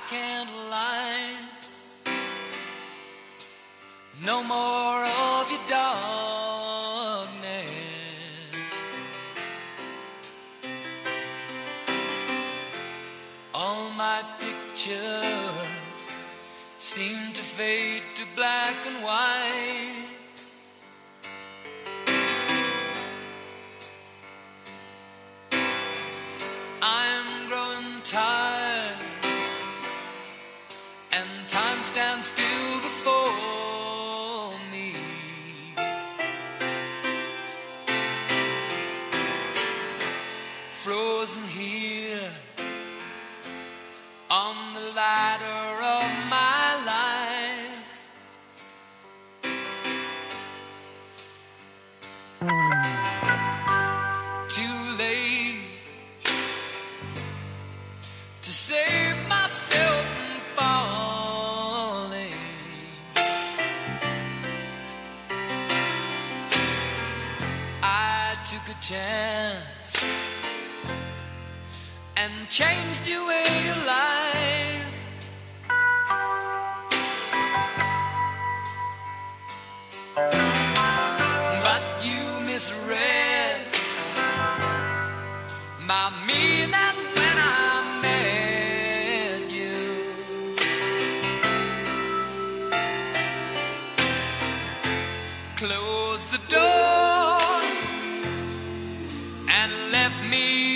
I can't lie. No more of your darkness. All my pictures seem to fade to black and white. Frozen here on the ladder of my life. Too late to save myself from falling. I took a chance and changed your way of life. But you misread my meaning when I met you. Closed the door and left me